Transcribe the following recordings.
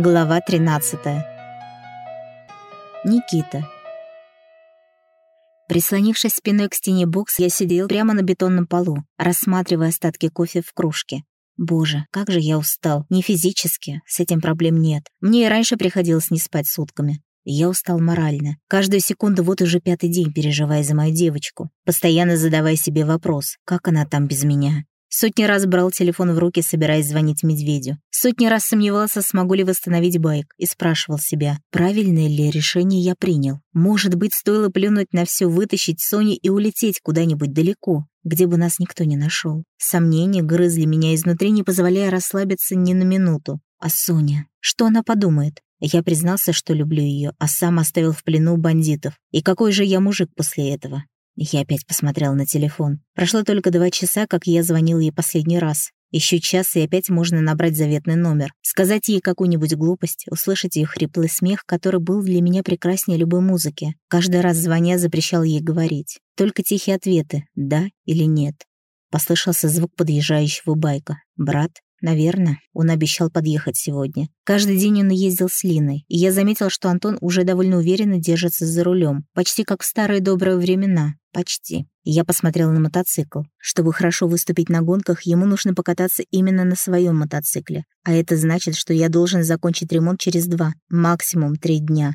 Глава 13. Никита. Прислонившись спиной к стене бокс, я сидел прямо на бетонном полу, рассматривая остатки кофе в кружке. Боже, как же я устал. Не физически, с этим проблем нет. Мне и раньше приходилось не спать сутками. Я устал морально. Каждую секунду вот уже пятый день переживая за мою девочку, постоянно задавая себе вопрос, как она там без меня. Сотни раз брал телефон в руки, собираясь звонить медведю. Сотни раз сомневался, смогу ли восстановить байк, и спрашивал себя, правильное ли решение я принял. Может быть, стоило плюнуть на все, вытащить Соню и улететь куда-нибудь далеко, где бы нас никто не нашел. Сомнения грызли меня изнутри, не позволяя расслабиться ни на минуту. А Соня? Что она подумает? Я признался, что люблю ее, а сам оставил в плену бандитов. И какой же я мужик после этого? Я опять посмотрел на телефон. Прошло только два часа, как я звонил ей последний раз. Еще час, и опять можно набрать заветный номер, сказать ей какую-нибудь глупость, услышать ее хриплый смех, который был для меня прекраснее любой музыки. Каждый раз звоня запрещал ей говорить. Только тихие ответы «да» или «нет». Послышался звук подъезжающего байка. Брат Наверное, он обещал подъехать сегодня. Каждый день он ездил с Линой, и я заметил, что Антон уже довольно уверенно держится за рулем, почти как в старые добрые времена. Почти. Я посмотрел на мотоцикл. Чтобы хорошо выступить на гонках, ему нужно покататься именно на своем мотоцикле. А это значит, что я должен закончить ремонт через два, максимум три дня.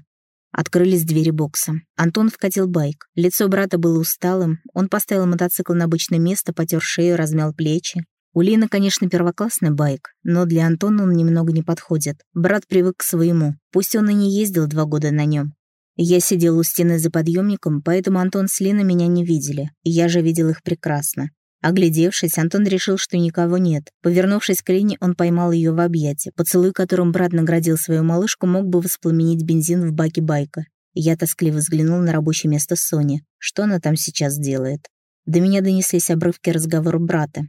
Открылись двери бокса. Антон вкатил байк. Лицо брата было усталым. Он поставил мотоцикл на обычное место, потер шею, размял плечи. У Лины, конечно, первоклассный байк, но для Антона он немного не подходит. Брат привык к своему, пусть он и не ездил два года на нем. Я сидел у стены за подъемником, поэтому Антон с Линой меня не видели, и я же видел их прекрасно. Оглядевшись, Антон решил, что никого нет. Повернувшись к Лине, он поймал ее в объятия. Поцелуй, которым брат наградил свою малышку, мог бы воспламенить бензин в баке байка. Я тоскливо взглянул на рабочее место Сони. Что она там сейчас делает? До меня донеслись обрывки разговора брата.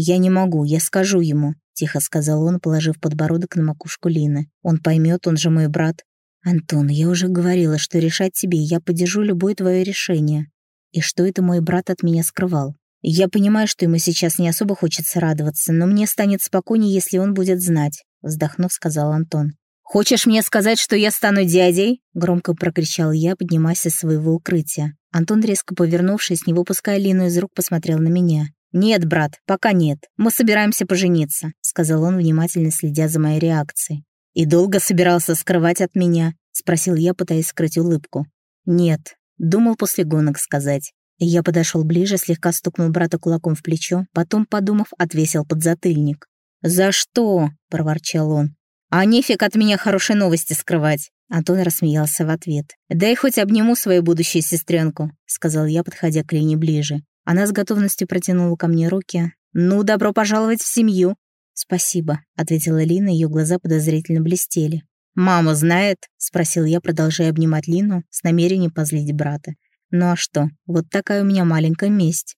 «Я не могу, я скажу ему», — тихо сказал он, положив подбородок на макушку Лины. «Он поймет, он же мой брат». «Антон, я уже говорила, что решать тебе, я поддержу любое твое решение. И что это мой брат от меня скрывал? Я понимаю, что ему сейчас не особо хочется радоваться, но мне станет спокойнее, если он будет знать», — вздохнув, сказал Антон. «Хочешь мне сказать, что я стану дядей?» — громко прокричал я, поднимаясь из своего укрытия. Антон, резко повернувшись, не выпуская Лину из рук, посмотрел на меня. «Нет, брат, пока нет. Мы собираемся пожениться», — сказал он, внимательно следя за моей реакцией. «И долго собирался скрывать от меня?» — спросил я, пытаясь скрыть улыбку. «Нет», — думал после гонок сказать. Я подошел ближе, слегка стукнул брата кулаком в плечо, потом, подумав, отвесил подзатыльник. «За что?» — проворчал он. «А нефиг от меня хорошие новости скрывать!» Антон рассмеялся в ответ. «Дай хоть обниму свою будущую сестренку», — сказал я, подходя к Лене ближе. Она с готовностью протянула ко мне руки. «Ну, добро пожаловать в семью!» «Спасибо», — ответила Лина, ее глаза подозрительно блестели. «Мама знает?» — спросил я, продолжая обнимать Лину с намерением позлить брата. «Ну а что, вот такая у меня маленькая месть».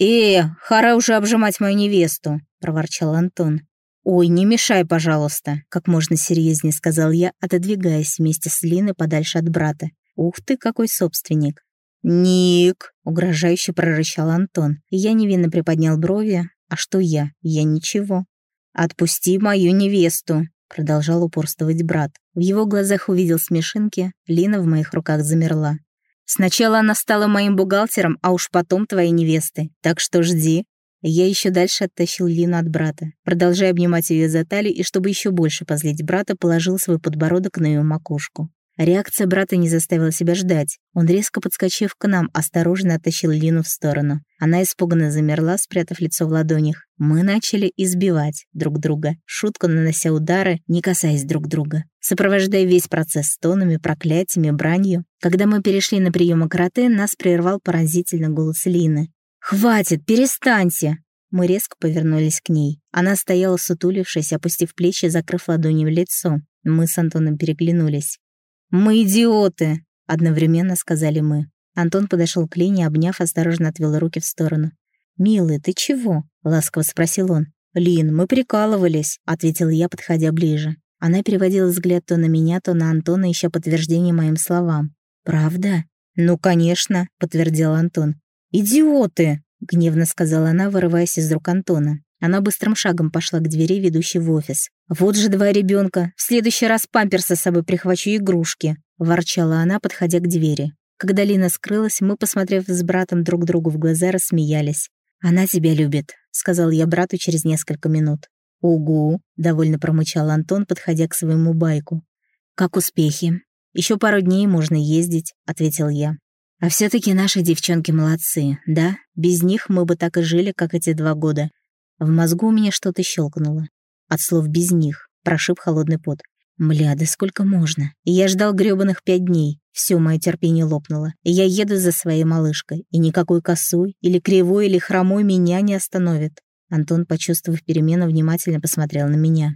«Э, хара уже обжимать мою невесту», — проворчал Антон. «Ой, не мешай, пожалуйста», — как можно серьезнее сказал я, отодвигаясь вместе с Линой подальше от брата. «Ух ты, какой собственник! «Ник!» — угрожающе прорычал Антон. Я невинно приподнял брови. «А что я? Я ничего». «Отпусти мою невесту!» — продолжал упорствовать брат. В его глазах увидел смешинки, Лина в моих руках замерла. «Сначала она стала моим бухгалтером, а уж потом твоей невестой. Так что жди». Я еще дальше оттащил Лину от брата, продолжая обнимать ее за талию и, чтобы еще больше позлить брата, положил свой подбородок на ее макушку. Реакция брата не заставила себя ждать. Он, резко подскочив к нам, осторожно оттащил Лину в сторону. Она испуганно замерла, спрятав лицо в ладонях. Мы начали избивать друг друга, шутку нанося удары, не касаясь друг друга, сопровождая весь процесс стонами, проклятиями, бранью. Когда мы перешли на приемы карате, нас прервал поразительно голос Лины. «Хватит, перестаньте!» Мы резко повернулись к ней. Она стояла сутулившись, опустив плечи, закрыв ладонью лицо. Мы с Антоном переглянулись. «Мы идиоты!» — одновременно сказали мы. Антон подошел к Лене, обняв, осторожно отвел руки в сторону. «Милый, ты чего?» — ласково спросил он. «Лин, мы прикалывались», — ответил я, подходя ближе. Она переводила взгляд то на меня, то на Антона, ища подтверждение моим словам. «Правда?» «Ну, конечно», — подтвердил Антон. «Идиоты!» — гневно сказала она, вырываясь из рук Антона. Она быстрым шагом пошла к двери, ведущей в офис. «Вот же два ребенка. В следующий раз памперсы с собой прихвачу игрушки», — ворчала она, подходя к двери. Когда Лина скрылась, мы, посмотрев с братом друг другу в глаза, рассмеялись. «Она тебя любит», — сказал я брату через несколько минут. «Угу», — довольно промычал Антон, подходя к своему байку. «Как успехи?» Еще пару дней можно ездить», — ответил я. «А все таки наши девчонки молодцы, да? Без них мы бы так и жили, как эти два года. В мозгу у меня что-то щелкнуло. От слов «без них» прошиб холодный пот. Мля, да сколько можно? Я ждал грёбаных пять дней. Все мое терпение лопнуло. Я еду за своей малышкой. И никакой косой, или кривой, или хромой меня не остановит. Антон, почувствовав перемену, внимательно посмотрел на меня.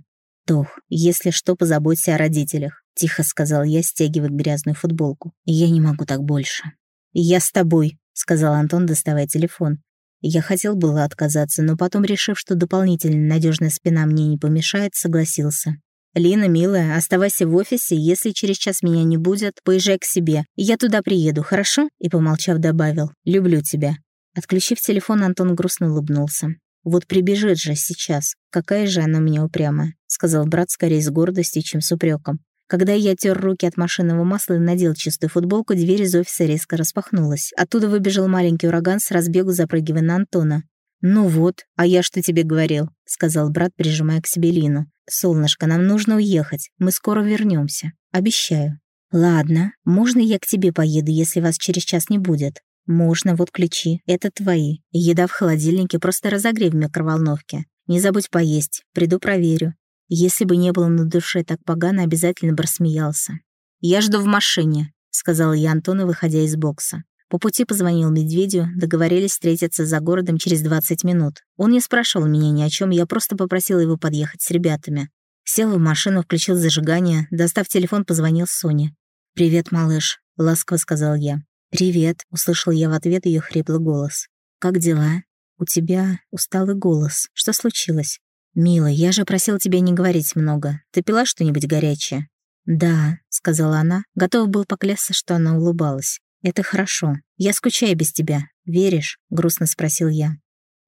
«Тох, если что, позаботься о родителях», — тихо сказал я, стягивая грязную футболку. «Я не могу так больше». «Я с тобой», — сказал Антон, доставая телефон. Я хотел было отказаться, но потом, решив, что дополнительная надежная спина мне не помешает, согласился. «Лина, милая, оставайся в офисе, если через час меня не будет, поезжай к себе. Я туда приеду, хорошо?» И, помолчав, добавил «Люблю тебя». Отключив телефон, Антон грустно улыбнулся. «Вот прибежит же сейчас. Какая же она у меня упрямая», — сказал брат скорее с гордостью, чем с упреком. Когда я тер руки от машинного масла и надел чистую футболку, дверь из офиса резко распахнулась. Оттуда выбежал маленький ураган с разбегу, запрыгивая на Антона. «Ну вот, а я что тебе говорил?» — сказал брат, прижимая к себе Лину. «Солнышко, нам нужно уехать. Мы скоро вернемся. Обещаю». «Ладно, можно я к тебе поеду, если вас через час не будет?» «Можно, вот ключи. Это твои. Еда в холодильнике, просто разогрей в микроволновке. Не забудь поесть. Приду проверю. Если бы не было на душе так погано, обязательно бы рассмеялся. «Я жду в машине», — сказал я Антону, выходя из бокса. По пути позвонил Медведю, договорились встретиться за городом через 20 минут. Он не спрашивал меня ни о чем, я просто попросила его подъехать с ребятами. Сел в машину, включил зажигание, достав телефон, позвонил Соне. «Привет, малыш», — ласково сказал я. «Привет», — услышал я в ответ ее хриплый голос. «Как дела?» «У тебя усталый голос. Что случилось?» «Мила, я же просил тебя не говорить много. Ты пила что-нибудь горячее?» «Да», — сказала она, готов был поклясться, что она улыбалась. «Это хорошо. Я скучаю без тебя. Веришь?» — грустно спросил я.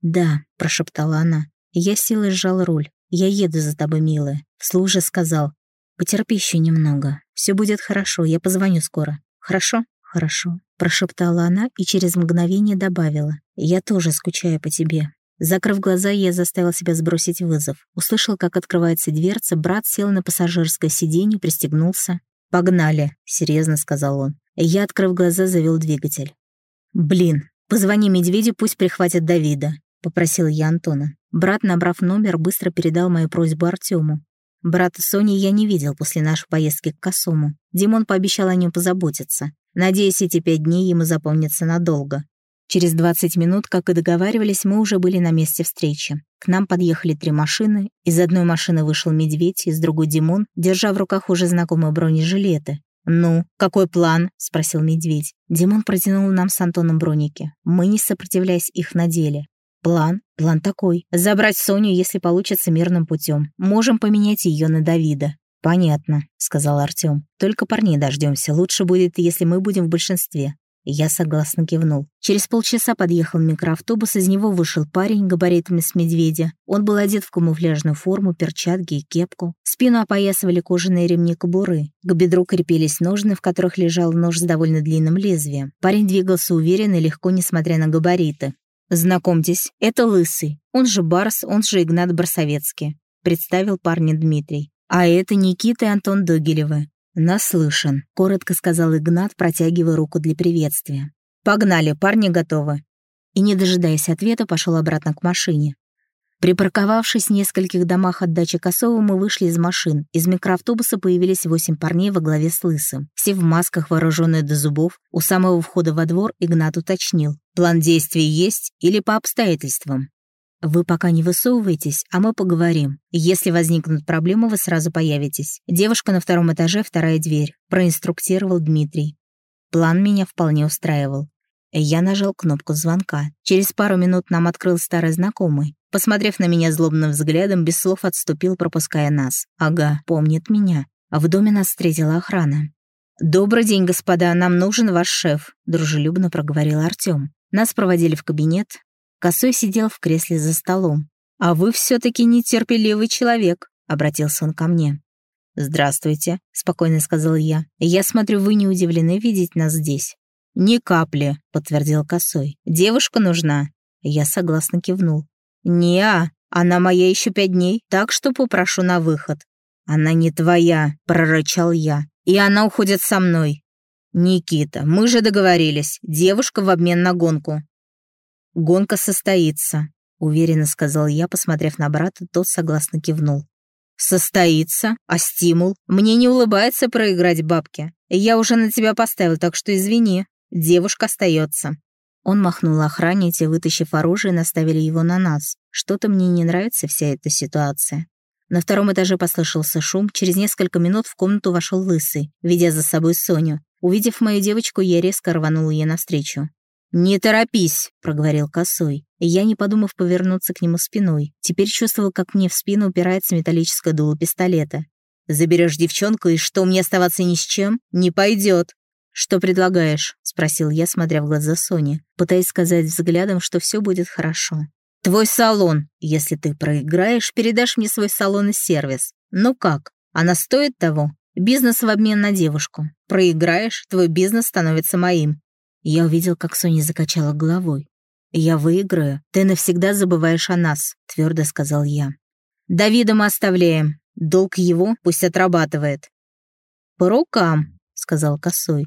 «Да», — прошептала она. Я силой сжал руль. «Я еду за тобой, милая». Вслух же сказал. «Потерпи еще немного. Все будет хорошо, я позвоню скоро. Хорошо?» «Хорошо», — прошептала она и через мгновение добавила. «Я тоже скучаю по тебе. Закрыв глаза, я заставил себя сбросить вызов. Услышал, как открывается дверца, брат сел на пассажирское сиденье, пристегнулся. «Погнали», — серьезно сказал он. Я, открыв глаза, завел двигатель. «Блин, позвони медведю, пусть прихватит Давида», — попросил я Антона. Брат, набрав номер, быстро передал мою просьбу Артему. Брата Сони я не видел после нашей поездки к Косому. Димон пообещал о нем позаботиться. Надеюсь, эти пять дней ему запомнятся надолго. Через 20 минут, как и договаривались, мы уже были на месте встречи. К нам подъехали три машины. Из одной машины вышел медведь, из другой Димон, держа в руках уже знакомые бронежилеты. «Ну, какой план?» — спросил медведь. Димон протянул нам с Антоном броники. Мы, не сопротивляясь, их надели. План? План такой. Забрать Соню, если получится мирным путем. Можем поменять ее на Давида. «Понятно», — сказал Артём. «Только парней дождемся. Лучше будет, если мы будем в большинстве. Я согласно кивнул. Через полчаса подъехал микроавтобус, из него вышел парень габаритами с медведя. Он был одет в камуфляжную форму, перчатки и кепку. Спину опоясывали кожаные ремни кобуры. К бедру крепились ножны, в которых лежал нож с довольно длинным лезвием. Парень двигался уверенно и легко, несмотря на габариты. «Знакомьтесь, это Лысый. Он же Барс, он же Игнат Барсовецкий», — представил парня Дмитрий. «А это Никита и Антон Догилевы. «Наслышан», — коротко сказал Игнат, протягивая руку для приветствия. «Погнали, парни готовы». И, не дожидаясь ответа, пошел обратно к машине. Припарковавшись в нескольких домах от дачи Косова, мы вышли из машин. Из микроавтобуса появились восемь парней во главе с Лысым. Все в масках, вооруженные до зубов. У самого входа во двор Игнат уточнил. «План действий есть или по обстоятельствам?» Вы пока не высовывайтесь, а мы поговорим. Если возникнут проблемы, вы сразу появитесь. Девушка на втором этаже, вторая дверь», — проинструктировал Дмитрий. План меня вполне устраивал. Я нажал кнопку звонка. Через пару минут нам открыл старый знакомый. Посмотрев на меня злобным взглядом, без слов отступил, пропуская нас. Ага, помнит меня. В доме нас встретила охрана. «Добрый день, господа, нам нужен ваш шеф», — дружелюбно проговорил Артём. Нас проводили в кабинет, Косой сидел в кресле за столом. «А вы все-таки нетерпеливый человек», — обратился он ко мне. «Здравствуйте», — спокойно сказал я. «Я смотрю, вы не удивлены видеть нас здесь». «Ни капли», — подтвердил Косой. «Девушка нужна». Я согласно кивнул. «Не-а, она моя еще пять дней, так что попрошу на выход». «Она не твоя», — прорычал я. «И она уходит со мной». «Никита, мы же договорились. Девушка в обмен на гонку». «Гонка состоится», — уверенно сказал я, посмотрев на брата, тот согласно кивнул. «Состоится. А стимул? Мне не улыбается проиграть бабки. Я уже на тебя поставил, так что извини. Девушка остается». Он махнул охране, те, вытащив оружие, наставили его на нас. Что-то мне не нравится вся эта ситуация. На втором этаже послышался шум. Через несколько минут в комнату вошел Лысый, ведя за собой Соню. Увидев мою девочку, я резко рванул ей навстречу. «Не торопись», — проговорил Косой. Я, не подумав повернуться к нему спиной, теперь чувствовал, как мне в спину упирается металлическое дуло пистолета. «Заберешь девчонку, и что, мне оставаться ни с чем? Не пойдет. «Что предлагаешь?» — спросил я, смотря в глаза Сони, пытаясь сказать взглядом, что все будет хорошо. «Твой салон. Если ты проиграешь, передашь мне свой салон и сервис. Ну как? Она стоит того? Бизнес в обмен на девушку. Проиграешь, твой бизнес становится моим. Я увидел, как Соня закачала головой. «Я выиграю. Ты навсегда забываешь о нас», — твердо сказал я. «Давида мы оставляем. Долг его пусть отрабатывает». «По рукам», — сказал Косой.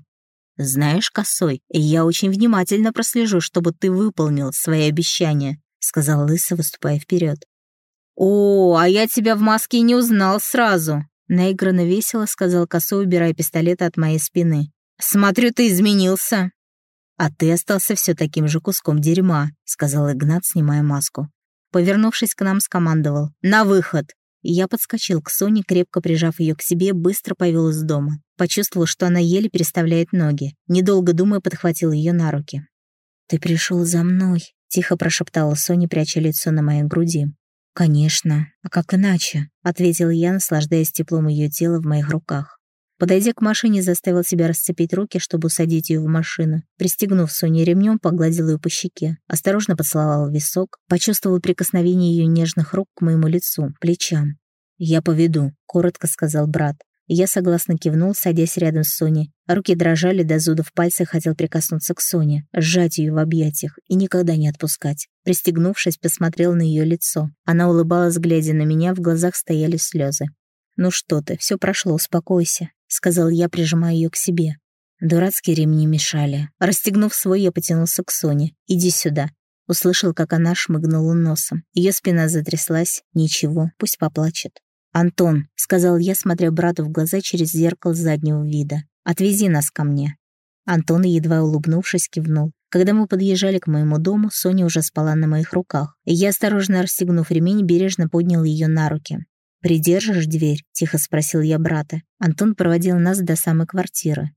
«Знаешь, Косой, я очень внимательно прослежу, чтобы ты выполнил свои обещания», — сказал Лысый, выступая вперед. «О, а я тебя в маске не узнал сразу», — наигранно весело сказал Косой, убирая пистолет от моей спины. «Смотрю, ты изменился». «А ты остался все таким же куском дерьма», — сказал Игнат, снимая маску. Повернувшись к нам, скомандовал. «На выход!» Я подскочил к Соне, крепко прижав ее к себе, быстро повел из дома. Почувствовал, что она еле переставляет ноги. Недолго думая, подхватил ее на руки. «Ты пришел за мной», — тихо прошептала Соня, пряча лицо на моей груди. «Конечно. А как иначе?» — ответил я, наслаждаясь теплом ее тела в моих руках. Подойдя к машине, заставил себя расцепить руки, чтобы усадить ее в машину. Пристегнув Соню ремнем, погладил ее по щеке. Осторожно поцеловал висок, почувствовал прикосновение ее нежных рук к моему лицу, плечам. «Я поведу», — коротко сказал брат. Я согласно кивнул, садясь рядом с Соней. Руки дрожали до зуда в пальцах, хотел прикоснуться к Соне, сжать ее в объятиях и никогда не отпускать. Пристегнувшись, посмотрел на ее лицо. Она улыбалась, глядя на меня, в глазах стояли слезы. «Ну что ты, все прошло, успокойся сказал я, прижимая ее к себе. Дурацкие ремни мешали. Расстегнув свой, я потянулся к Соне. «Иди сюда». Услышал, как она шмыгнула носом. Ее спина затряслась. «Ничего, пусть поплачет». «Антон», — сказал я, смотря брату в глаза через зеркало заднего вида, — «отвези нас ко мне». Антон, едва улыбнувшись, кивнул. Когда мы подъезжали к моему дому, Соня уже спала на моих руках, и я, осторожно расстегнув ремень, бережно поднял ее на руки. «Придержишь дверь?» — тихо спросил я брата. Антон проводил нас до самой квартиры.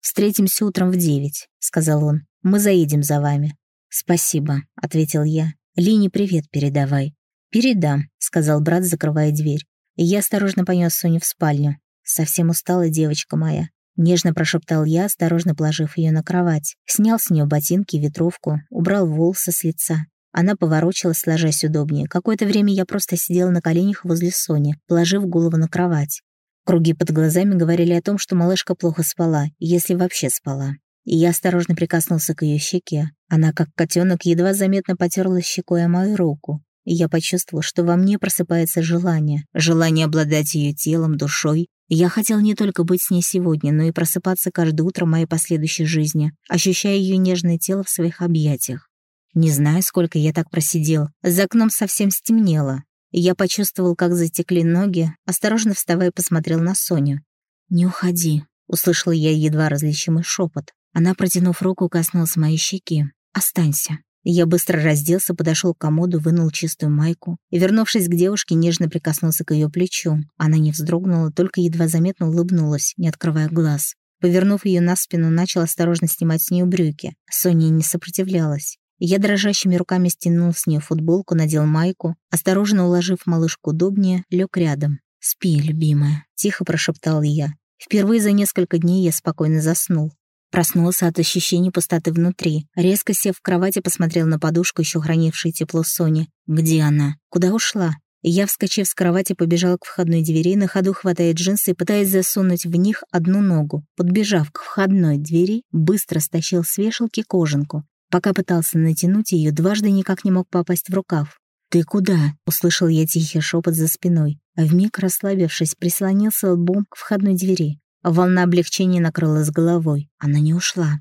«Встретимся утром в девять», — сказал он. «Мы заедем за вами». «Спасибо», — ответил я. «Лине привет передавай». «Передам», — сказал брат, закрывая дверь. И я осторожно понес Соню в спальню. «Совсем устала девочка моя». Нежно прошептал я, осторожно положив ее на кровать. Снял с нее ботинки, ветровку, убрал волосы с лица. Она поворочилась, ложась удобнее. Какое-то время я просто сидела на коленях возле Сони, положив голову на кровать. Круги под глазами говорили о том, что малышка плохо спала, если вообще спала. И я осторожно прикоснулся к ее щеке. Она, как котенок, едва заметно потерла щекой о мою руку. И я почувствовал, что во мне просыпается желание. Желание обладать ее телом, душой. Я хотел не только быть с ней сегодня, но и просыпаться каждое утро моей последующей жизни, ощущая ее нежное тело в своих объятиях. Не знаю, сколько я так просидел. За окном совсем стемнело. Я почувствовал, как затекли ноги, осторожно вставая, посмотрел на Соню. «Не уходи», — услышал я едва различимый шепот. Она, протянув руку, коснулась моей щеки. «Останься». Я быстро разделся, подошел к комоду, вынул чистую майку и, вернувшись к девушке, нежно прикоснулся к ее плечу. Она не вздрогнула, только едва заметно улыбнулась, не открывая глаз. Повернув ее на спину, начал осторожно снимать с нее брюки. Соня не сопротивлялась. Я дрожащими руками стянул с нее футболку, надел майку, осторожно уложив малышку удобнее, лег рядом. «Спи, любимая», — тихо прошептал я. Впервые за несколько дней я спокойно заснул. Проснулся от ощущения пустоты внутри. Резко сев в кровати, посмотрел на подушку, еще хранившую тепло Сони. Где она? Куда ушла? Я, вскочив с кровати, побежал к входной двери, на ходу хватая джинсы и пытаясь засунуть в них одну ногу. Подбежав к входной двери, быстро стащил с вешалки кожанку. Пока пытался натянуть ее, дважды никак не мог попасть в рукав. «Ты куда?» — услышал я тихий шепот за спиной. А вмиг расслабившись, прислонился лбом к входной двери. Волна облегчения накрыла с головой. Она не ушла.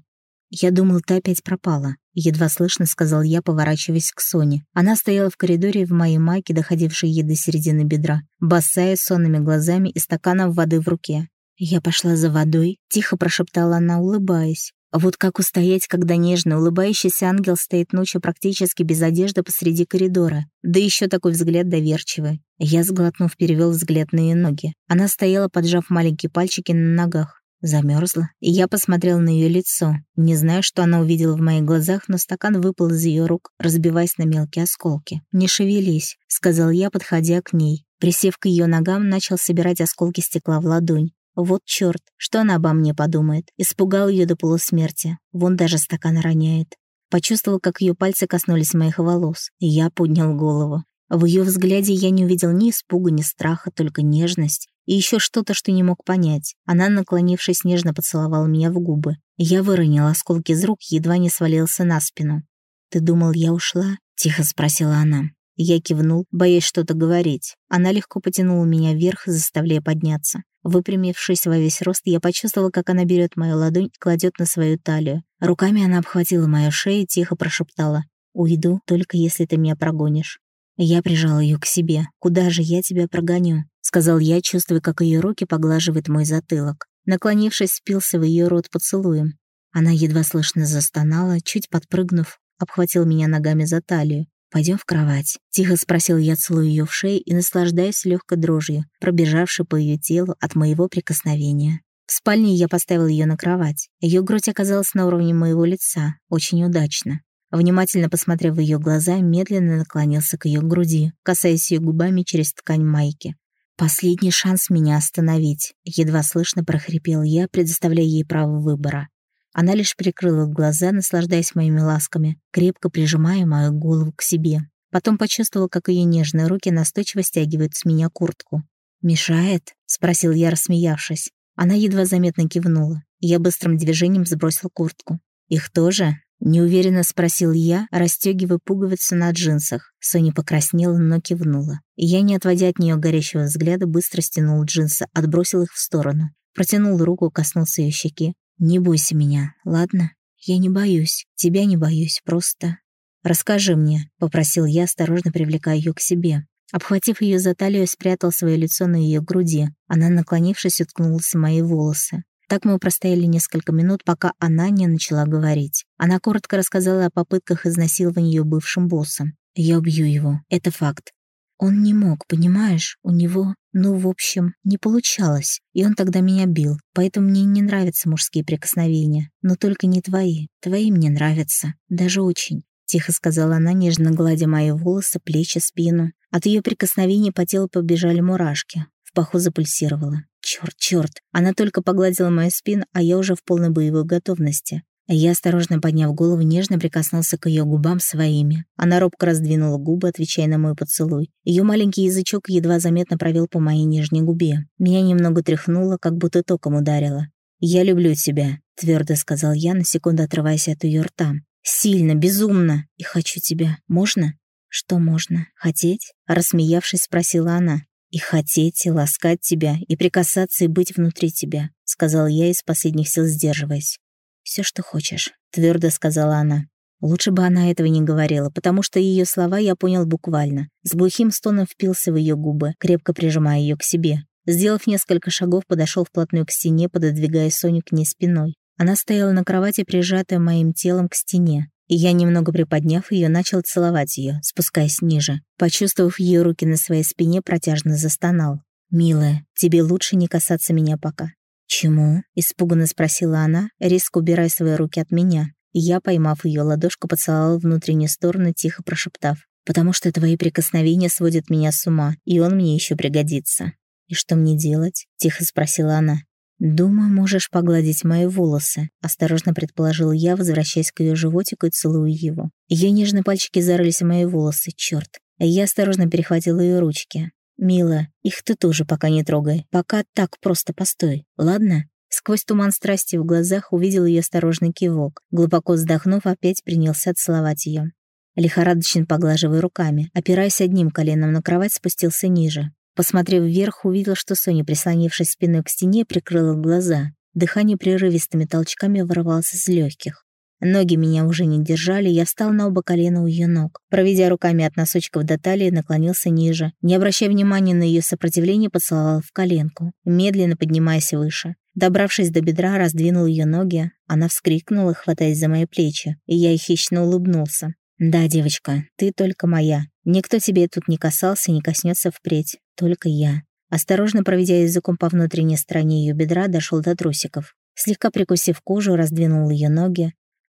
«Я думал, ты опять пропала», — едва слышно сказал я, поворачиваясь к Соне. Она стояла в коридоре в моей майке, доходившей ей до середины бедра, босая сонными глазами и стаканом воды в руке. Я пошла за водой, тихо прошептала она, улыбаясь. Вот как устоять, когда нежно улыбающийся ангел стоит ночью практически без одежды посреди коридора, да еще такой взгляд доверчивый. Я, сглотнув, перевел взгляд на ее ноги. Она стояла, поджав маленькие пальчики на ногах. Замерзла, и я посмотрел на ее лицо. Не знаю, что она увидела в моих глазах, но стакан выпал из ее рук, разбиваясь на мелкие осколки. «Не шевелись», — сказал я, подходя к ней. Присев к ее ногам, начал собирать осколки стекла в ладонь. Вот чёрт, что она обо мне подумает. Испугал её до полусмерти. Вон даже стакан роняет. Почувствовал, как её пальцы коснулись моих волос, и я поднял голову. В её взгляде я не увидел ни испуга, ни страха, только нежность и ещё что-то, что не мог понять. Она, наклонившись, нежно поцеловала меня в губы. Я выронил осколки из рук, едва не свалился на спину. «Ты думал, я ушла?» — тихо спросила она. Я кивнул, боясь что-то говорить. Она легко потянула меня вверх, заставляя подняться. Выпрямившись во весь рост, я почувствовала, как она берет мою ладонь и кладет на свою талию. Руками она обхватила мою шею и тихо прошептала. «Уйду, только если ты меня прогонишь». Я прижала ее к себе. «Куда же я тебя прогоню?» — сказал я, чувствуя, как ее руки поглаживают мой затылок. Наклонившись, спился в ее рот поцелуем. Она едва слышно застонала, чуть подпрыгнув, обхватил меня ногами за талию. Пойдем в кровать», — тихо спросил я, целуя ее в шею и наслаждаясь легкой дрожью, пробежавшей по ее телу от моего прикосновения. В спальне я поставил ее на кровать. Ее грудь оказалась на уровне моего лица, очень удачно. Внимательно посмотрев в ее глаза, медленно наклонился к ее груди, касаясь ее губами через ткань майки. «Последний шанс меня остановить», — едва слышно прохрипел я, предоставляя ей право выбора. Она лишь прикрыла глаза, наслаждаясь моими ласками, крепко прижимая мою голову к себе. Потом почувствовала, как ее нежные руки настойчиво стягивают с меня куртку. «Мешает?» — спросил я, рассмеявшись. Она едва заметно кивнула. Я быстрым движением сбросил куртку. «Их тоже?» — неуверенно спросил я, расстегивая пуговицу на джинсах. Соня покраснела, но кивнула. И я, не отводя от нее горящего взгляда, быстро стянул джинсы, отбросил их в сторону. Протянул руку, коснулся ее щеки. Не бойся меня, ладно? Я не боюсь, тебя не боюсь, просто... «Расскажи мне», — попросил я, осторожно привлекая ее к себе. Обхватив ее за талию, спрятал свое лицо на ее груди. Она, наклонившись, уткнулась в мои волосы. Так мы простояли несколько минут, пока она не начала говорить. Она коротко рассказала о попытках изнасилования ее бывшим боссом. «Я убью его. Это факт. Он не мог, понимаешь? У него, ну, в общем, не получалось. И он тогда меня бил. Поэтому мне не нравятся мужские прикосновения. Но только не твои. Твои мне нравятся. Даже очень. Тихо сказала она, нежно гладя мои волосы, плечи, спину. От ее прикосновений по телу побежали мурашки. В паху запульсировала. Черт, черт. Она только погладила мою спину, а я уже в полной боевой готовности. Я, осторожно подняв голову, нежно прикоснулся к ее губам своими. Она робко раздвинула губы, отвечая на мой поцелуй. Ее маленький язычок едва заметно провел по моей нижней губе. Меня немного тряхнуло, как будто током ударило. «Я люблю тебя», — твердо сказал я, на секунду отрываясь от ее рта. «Сильно, безумно. И хочу тебя. Можно?» «Что можно? Хотеть?» — рассмеявшись, спросила она. «И хотеть, и ласкать тебя, и прикасаться, и быть внутри тебя», — сказал я из последних сил сдерживаясь. Все, что хочешь», — твердо сказала она. Лучше бы она этого не говорила, потому что ее слова я понял буквально. С глухим стоном впился в ее губы, крепко прижимая ее к себе. Сделав несколько шагов, подошел вплотную к стене, пододвигая Соню к ней спиной. Она стояла на кровати, прижатая моим телом к стене. И я, немного приподняв ее, начал целовать ее, спускаясь ниже. Почувствовав ее руки на своей спине, протяжно застонал. «Милая, тебе лучше не касаться меня пока. «Чему?» — испуганно спросила она, резко убирая свои руки от меня. я, поймав ее ладошку, поцеловал внутреннюю сторону, тихо прошептав. «Потому что твои прикосновения сводят меня с ума, и он мне еще пригодится». «И что мне делать?» — тихо спросила она. «Думаю, можешь погладить мои волосы», — осторожно предположил я, возвращаясь к ее животику и целуя его. Ее нежные пальчики зарылись в мои волосы, черт. Я осторожно перехватил ее ручки. «Мила, их ты тоже пока не трогай. Пока так просто постой, ладно?» Сквозь туман страсти в глазах увидел ее осторожный кивок. Глубоко вздохнув, опять принялся целовать ее. Лихорадочно поглаживая руками, опираясь одним коленом на кровать, спустился ниже. Посмотрев вверх, увидел, что Соня, прислонившись спиной к стене, прикрыла глаза. Дыхание прерывистыми толчками ворвалось из легких. Ноги меня уже не держали, я встал на оба колена у ее ног. Проведя руками от носочков до талии, наклонился ниже. Не обращая внимания на ее сопротивление, поцеловал в коленку, медленно поднимаясь выше. Добравшись до бедра, раздвинул ее ноги. Она вскрикнула, хватаясь за мои плечи, и я хищно улыбнулся. «Да, девочка, ты только моя. Никто тебе тут не касался и не коснется впредь. Только я». Осторожно проведя языком по внутренней стороне ее бедра, дошел до трусиков. Слегка прикусив кожу, раздвинул ее ноги.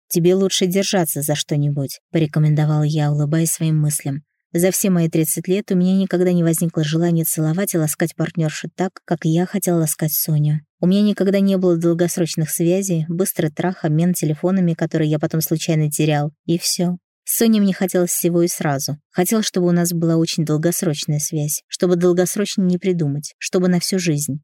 «Тебе лучше держаться за что-нибудь», — порекомендовал я, улыбаясь своим мыслям. За все мои 30 лет у меня никогда не возникло желания целовать и ласкать партнершу так, как я хотел ласкать Соню. У меня никогда не было долгосрочных связей, быстрый трах, обмен телефонами, которые я потом случайно терял, и все. С Соней мне хотелось всего и сразу. Хотел, чтобы у нас была очень долгосрочная связь, чтобы долгосрочно не придумать, чтобы на всю жизнь.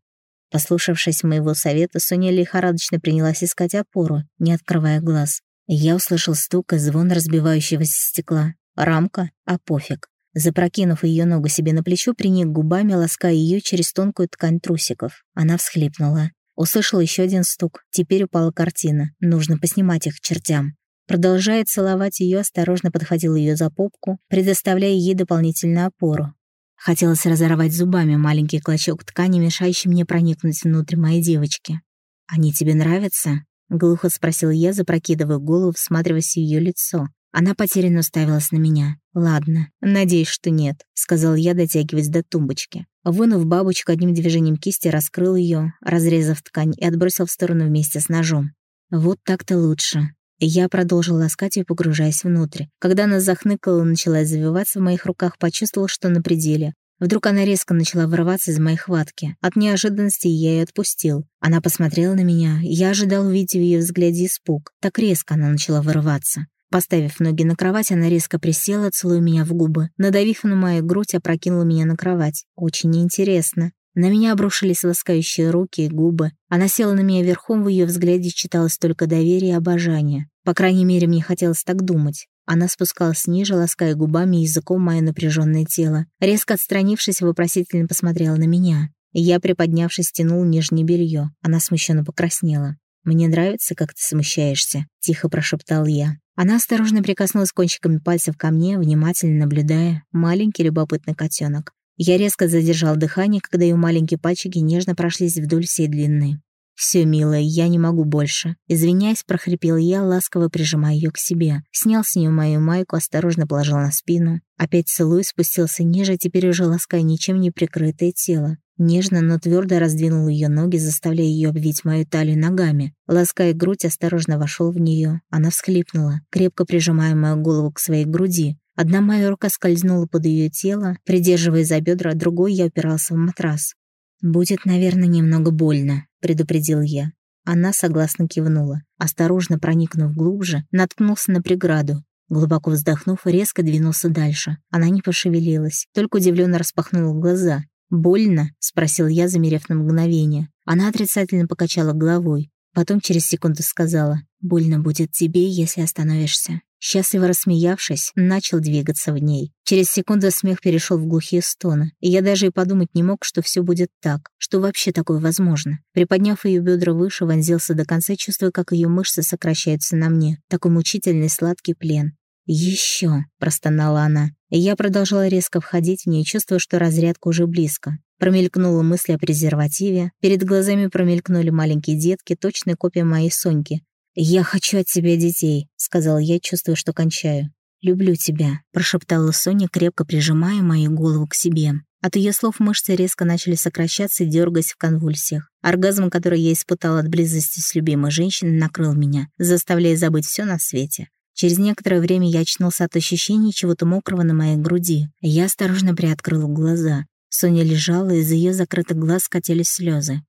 Послушавшись моего совета, Соня лихорадочно принялась искать опору, не открывая глаз. Я услышал стук и звон разбивающегося стекла. Рамка, а пофиг. Запрокинув ее ногу себе на плечо, приник губами, лаская ее через тонкую ткань трусиков. Она всхлипнула. Услышал еще один стук. Теперь упала картина. Нужно поснимать их чертям. Продолжая целовать ее, осторожно подходил ее за попку, предоставляя ей дополнительную опору. Хотелось разорвать зубами маленький клочок ткани, мешающий мне проникнуть внутрь моей девочки. «Они тебе нравятся?» — глухо спросил я, запрокидывая голову, всматриваясь в ее лицо. Она потерянно уставилась на меня. «Ладно, надеюсь, что нет», — сказал я, дотягиваясь до тумбочки. Вынув бабочку, одним движением кисти раскрыл ее, разрезав ткань и отбросил в сторону вместе с ножом. «Вот так-то лучше. Я продолжил ласкать ее, погружаясь внутрь. Когда она захныкала и начала завиваться в моих руках, почувствовал, что на пределе. Вдруг она резко начала вырываться из моей хватки. От неожиданности я ее отпустил. Она посмотрела на меня. Я ожидал увидеть в ее взгляде испуг. Так резко она начала вырываться. Поставив ноги на кровать, она резко присела, целуя меня в губы. Надавив на мою грудь, опрокинула меня на кровать. Очень интересно. На меня обрушились ласкающие руки и губы. Она села на меня верхом, в ее взгляде читалось только доверие и обожание. По крайней мере, мне хотелось так думать. Она спускалась ниже, лаская губами и языком мое напряженное тело. Резко отстранившись, вопросительно посмотрела на меня. Я, приподнявшись, стянул нижнее белье. Она смущенно покраснела. «Мне нравится, как ты смущаешься», — тихо прошептал я. Она осторожно прикоснулась кончиками пальцев ко мне, внимательно наблюдая. Маленький любопытный котенок. Я резко задержал дыхание, когда ее маленькие пальчики нежно прошлись вдоль всей длины. «Все, милая, я не могу больше». Извиняясь, прохрипел я, ласково прижимая ее к себе. Снял с нее мою майку, осторожно положил на спину. Опять целуй, спустился ниже, теперь уже лаская ничем не прикрытое тело. Нежно, но твердо раздвинул ее ноги, заставляя ее обвить мою талию ногами. Лаская грудь, осторожно вошел в нее. Она всхлипнула, крепко прижимая мою голову к своей груди. Одна моя рука скользнула под ее тело, придерживая за бедра, другой я упирался в матрас. «Будет, наверное, немного больно», — предупредил я. Она согласно кивнула. Осторожно проникнув глубже, наткнулся на преграду. Глубоко вздохнув, резко двинулся дальше. Она не пошевелилась, только удивленно распахнула глаза. «Больно?» — спросил я, замерев на мгновение. Она отрицательно покачала головой. Потом через секунду сказала, «Больно будет тебе, если остановишься». Счастливо рассмеявшись, начал двигаться в ней. Через секунду смех перешел в глухие стоны, и я даже и подумать не мог, что все будет так, что вообще такое возможно. Приподняв ее бедра выше, вонзился до конца, чувствуя, как ее мышцы сокращаются на мне. Такой мучительный сладкий плен. «Еще», — простонала она. И я продолжала резко входить в нее, чувствуя, что разрядка уже близко. Промелькнула мысль о презервативе. Перед глазами промелькнули маленькие детки, точная копия моей Соньки. «Я хочу от тебя детей», — сказал я, чувствуя, что кончаю. «Люблю тебя», — прошептала Соня, крепко прижимая мою голову к себе. От ее слов мышцы резко начали сокращаться дергаясь в конвульсиях. Оргазм, который я испытала от близости с любимой женщиной, накрыл меня, заставляя забыть все на свете. Через некоторое время я очнулся от ощущения чего-то мокрого на моей груди. Я осторожно приоткрыла глаза. Соня лежала, из ее закрытых глаз катились слезы.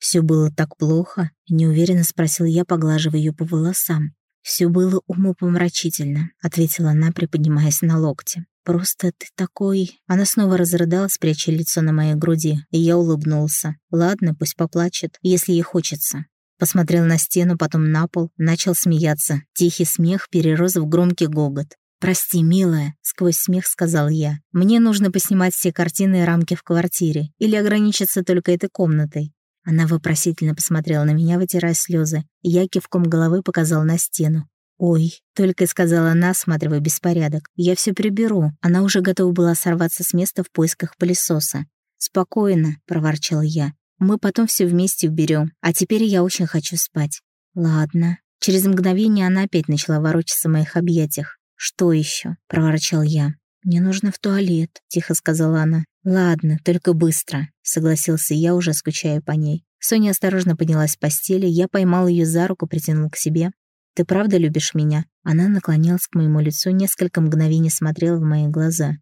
Все было так плохо?» — неуверенно спросил я, поглаживая ее по волосам. Все было умопомрачительно», — ответила она, приподнимаясь на локте. «Просто ты такой...» Она снова разрыдалась, пряча лицо на моей груди, и я улыбнулся. «Ладно, пусть поплачет, если ей хочется». Посмотрел на стену, потом на пол, начал смеяться. Тихий смех перерос в громкий гогот. «Прости, милая», — сквозь смех сказал я. «Мне нужно поснимать все картины и рамки в квартире или ограничиться только этой комнатой». Она вопросительно посмотрела на меня, вытирая слезы. Я кивком головы показал на стену. «Ой», — только и сказала она, осматривая беспорядок. «Я все приберу». Она уже готова была сорваться с места в поисках пылесоса. «Спокойно», — проворчал я. «Мы потом все вместе уберем. А теперь я очень хочу спать». «Ладно». Через мгновение она опять начала ворочаться в моих объятиях. «Что еще?» — проворчал я. «Мне нужно в туалет», — тихо сказала она. «Ладно, только быстро», — согласился я, уже скучая по ней. Соня осторожно поднялась с постели, я поймал ее за руку, притянул к себе. «Ты правда любишь меня?» Она наклонилась к моему лицу, несколько мгновений смотрела в мои глаза.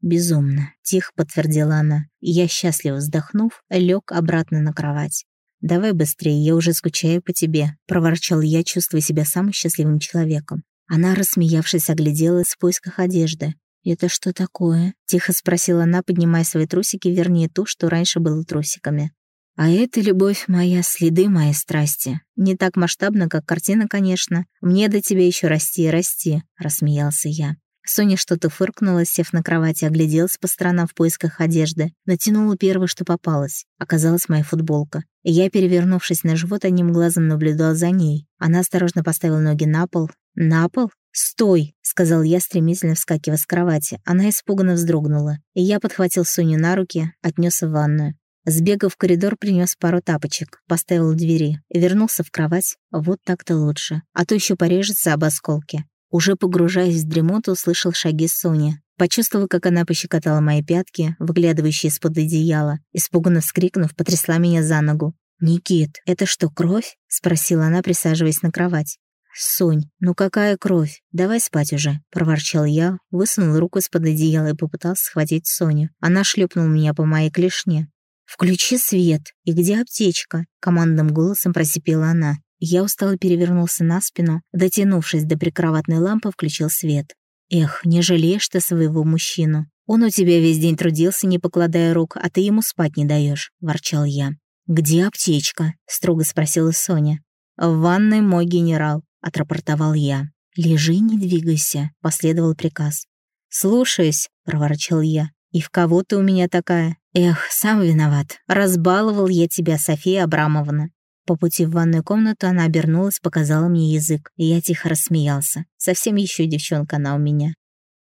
«Безумно», — тихо подтвердила она. Я, счастливо вздохнув, лег обратно на кровать. «Давай быстрее, я уже скучаю по тебе», — проворчал я, чувствуя себя самым счастливым человеком. Она, рассмеявшись, огляделась в поисках одежды. «Это что такое?» — тихо спросила она, поднимая свои трусики, вернее, ту, что раньше было трусиками. А это, любовь моя, следы моей страсти. Не так масштабно, как картина, конечно. Мне до тебя еще расти и расти, рассмеялся я. Соня что-то фыркнула, сев на кровати, огляделась по сторонам в поисках одежды. Натянула первое, что попалось. Оказалась моя футболка. И я, перевернувшись на живот, одним глазом наблюдал за ней. Она осторожно поставила ноги на пол. «На пол? Стой!» — сказал я, стремительно вскакивая с кровати. Она испуганно вздрогнула. И я подхватил Соню на руки, отнес в ванную. Сбегав в коридор, принес пару тапочек, поставил у двери вернулся в кровать. Вот так-то лучше. А то еще порежется об осколки. Уже погружаясь в дремоту, услышал шаги Сони. Почувствовал, как она пощекотала мои пятки, выглядывающие из-под одеяла. Испуганно вскрикнув, потрясла меня за ногу. «Никит, это что, кровь?» — спросила она, присаживаясь на кровать. «Сонь, ну какая кровь? Давай спать уже», — проворчал я, высунул руку из-под одеяла и попытался схватить Соню. Она шлепнула меня по моей клешне. «Включи свет! И где аптечка?» — командным голосом просипела она. Я устало перевернулся на спину, дотянувшись до прикроватной лампы, включил свет. «Эх, не жалеешь ты своего мужчину. Он у тебя весь день трудился, не покладая рук, а ты ему спать не даешь», — ворчал я. «Где аптечка?» — строго спросила Соня. «В ванной мой генерал», — отрапортовал я. «Лежи, не двигайся», — последовал приказ. «Слушаюсь», — проворчал я. «И в кого ты у меня такая?» «Эх, сам виноват. Разбаловал я тебя, София Абрамовна». По пути в ванную комнату она обернулась, показала мне язык, и я тихо рассмеялся. Совсем еще девчонка она у меня.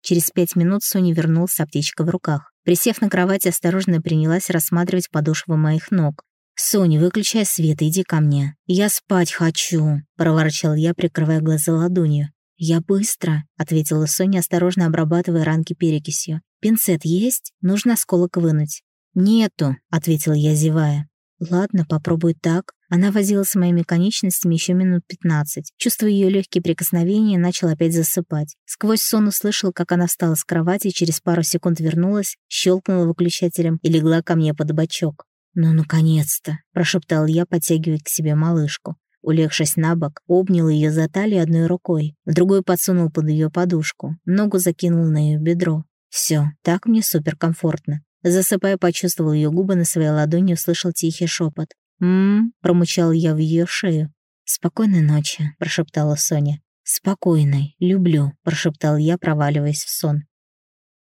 Через пять минут Соня вернулась с аптечкой в руках. Присев на кровать, осторожно принялась рассматривать подошвы моих ног. «Соня, выключай свет, иди ко мне. Я спать хочу», — проворчал я, прикрывая глаза ладонью. «Я быстро», — ответила Соня, осторожно обрабатывая ранки перекисью. «Пинцет есть? Нужно осколок вынуть». «Нету», — ответил я, зевая. «Ладно, попробуй так». Она возилась с моими конечностями еще минут пятнадцать. Чувствуя ее легкие прикосновения, начал опять засыпать. Сквозь сон услышал, как она встала с кровати, через пару секунд вернулась, щелкнула выключателем и легла ко мне под бочок. «Ну, наконец-то!» — прошептал я, подтягивая к себе малышку. Улегшись на бок, обнял ее за талию одной рукой, в другой подсунул под ее подушку, ногу закинул на ее бедро. Все, так мне суперкомфортно. Засыпая, почувствовал ее губы на своей ладони, услышал тихий шепот. «М-м-м», промычал я в ее шею. «Спокойной ночи», — прошептала Соня. «Спокойной, люблю», — прошептал я, проваливаясь в сон.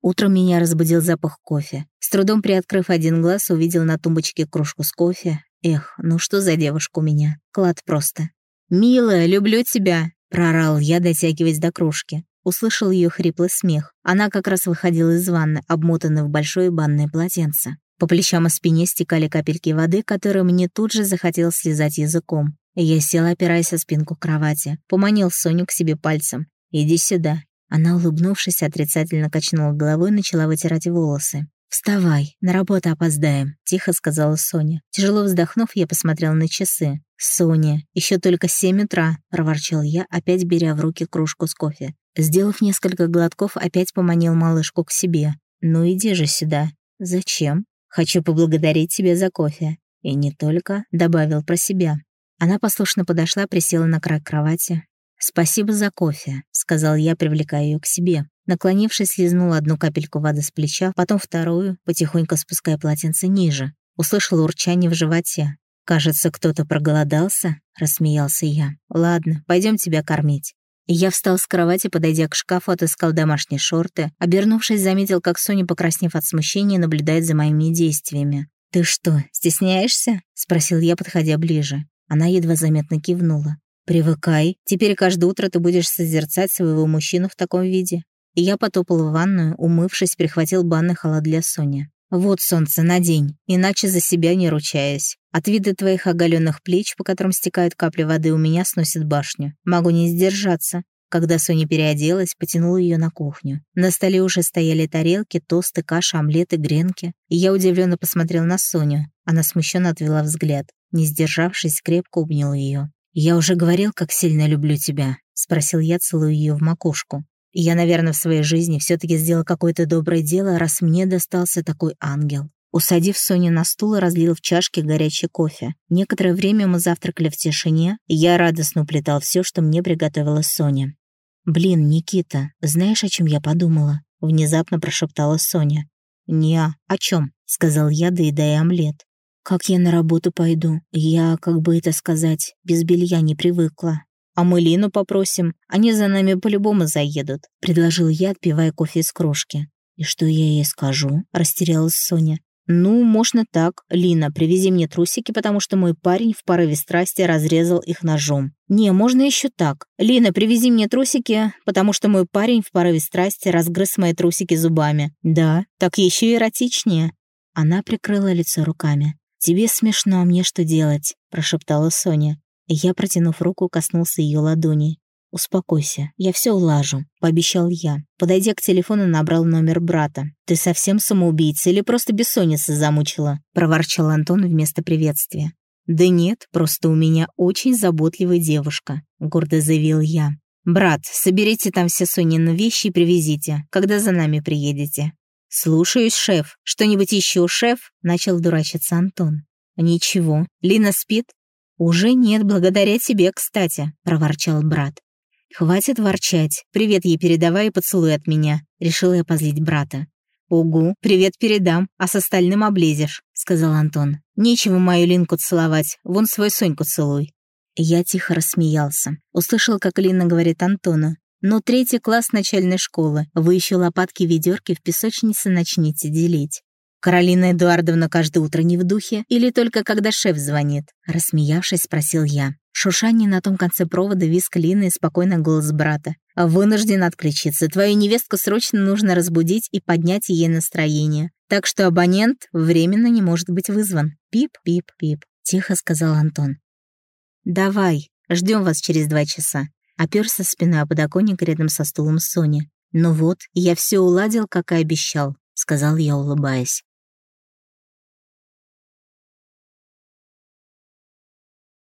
Утром меня разбудил запах кофе. С трудом приоткрыв один глаз, увидел на тумбочке кружку с кофе. Эх, ну что за девушка у меня? Клад просто. «Милая, люблю тебя!» — прорал я, дотягиваясь до кружки. Услышал ее хриплый смех. Она как раз выходила из ванны, обмотанная в большое банное полотенце. По плечам и спине стекали капельки воды, которые мне тут же захотелось слезать языком. Я сел, опираясь о спинку кровати, поманил Соню к себе пальцем. «Иди сюда». Она, улыбнувшись, отрицательно качнула головой и начала вытирать волосы. «Вставай, на работу опоздаем», — тихо сказала Соня. Тяжело вздохнув, я посмотрел на часы. «Соня, еще только семь утра», — проворчал я, опять беря в руки кружку с кофе. Сделав несколько глотков, опять поманил малышку к себе. «Ну иди же сюда». «Зачем?» «Хочу поблагодарить тебя за кофе». «И не только», — добавил про себя. Она послушно подошла, присела на край кровати. «Спасибо за кофе», — сказал я, привлекая ее к себе. Наклонившись, слезнула одну капельку воды с плеча, потом вторую, потихоньку спуская полотенце ниже. Услышала урчание в животе. «Кажется, кто-то проголодался», — рассмеялся я. «Ладно, пойдем тебя кормить». Я встал с кровати, подойдя к шкафу, отыскал домашние шорты. Обернувшись, заметил, как Соня, покраснев от смущения, наблюдает за моими действиями. «Ты что, стесняешься?» — спросил я, подходя ближе. Она едва заметно кивнула. «Привыкай. Теперь каждое утро ты будешь созерцать своего мужчину в таком виде». И я потопал в ванную, умывшись, прихватил банный халат для Сони. «Вот, солнце, надень, иначе за себя не ручаюсь. От вида твоих оголенных плеч, по которым стекают капли воды, у меня сносит башню. Могу не сдержаться». Когда Соня переоделась, потянул ее на кухню. На столе уже стояли тарелки, тосты, каша, омлеты, гренки. И я удивленно посмотрел на Соню. Она смущенно отвела взгляд. Не сдержавшись, крепко обнял ее. «Я уже говорил, как сильно люблю тебя», — спросил я, целую ее в макушку. «Я, наверное, в своей жизни все таки сделал какое-то доброе дело, раз мне достался такой ангел». Усадив Соню на стул, разлил в чашке горячий кофе. Некоторое время мы завтракали в тишине, и я радостно уплетал все, что мне приготовила Соня. «Блин, Никита, знаешь, о чем я подумала?» — внезапно прошептала Соня. «Не, о чем? сказал я, доедая омлет. «Как я на работу пойду? Я, как бы это сказать, без белья не привыкла». «А мы Лину попросим, они за нами по-любому заедут», — предложил я, отпивая кофе из кружки. «И что я ей скажу?» — растерялась Соня. «Ну, можно так. Лина, привези мне трусики, потому что мой парень в порыве страсти разрезал их ножом». «Не, можно еще так. Лина, привези мне трусики, потому что мой парень в порыве страсти разгрыз мои трусики зубами». «Да, так еще эротичнее». Она прикрыла лицо руками. «Тебе смешно, а мне что делать?» – прошептала Соня. Я, протянув руку, коснулся ее ладони. «Успокойся, я все улажу», — пообещал я. Подойдя к телефону, набрал номер брата. «Ты совсем самоубийца или просто бессонница замучила?» — проворчал Антон вместо приветствия. «Да нет, просто у меня очень заботливая девушка», — гордо заявил я. «Брат, соберите там все Сонины вещи и привезите, когда за нами приедете». «Слушаюсь, шеф. Что-нибудь еще, шеф?» — начал дурачиться Антон. «Ничего. Лина спит?» «Уже нет, благодаря тебе, кстати», — проворчал брат. «Хватит ворчать. Привет ей передавай и поцелуй от меня», — решила я позлить брата. «Угу, привет передам, а с остальным облезешь», — сказал Антон. «Нечего мою Линку целовать, вон свою Соньку целуй». Я тихо рассмеялся. Услышал, как Лина говорит Антону. «Ну, третий класс начальной школы. Вы еще лопатки-ведерки в песочнице начните делить». «Каролина Эдуардовна каждое утро не в духе или только когда шеф звонит?» Рассмеявшись, спросил я. Шушание на том конце провода виск Лины и спокойный голос брата. «Вынужден отключиться. Твою невестку срочно нужно разбудить и поднять ей настроение. Так что абонент временно не может быть вызван. Пип-пип-пип», — тихо сказал Антон. «Давай, ждем вас через два часа». Оперся спиной о подоконник рядом со стулом Сони. «Ну вот, я все уладил, как и обещал», — сказал я, улыбаясь.